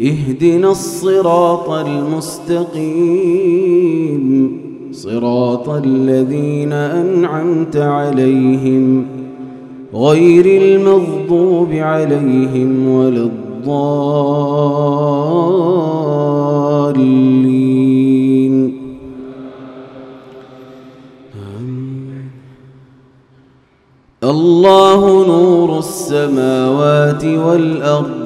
اهدنا الصراط المستقيم. صراط الذين أنعمت عليهم غير المغضوب عليهم ولا الضالين. الله نور السماوات والأرض.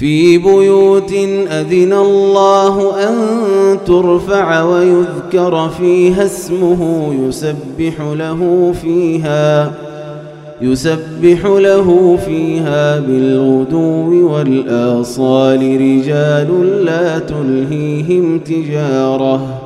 في بيوت أذن الله أن ترفع ويذكر فيها اسمه يسبح له فيها يسبح له فيها بالغدو والآصال رجال لا تلهيهم تجارة.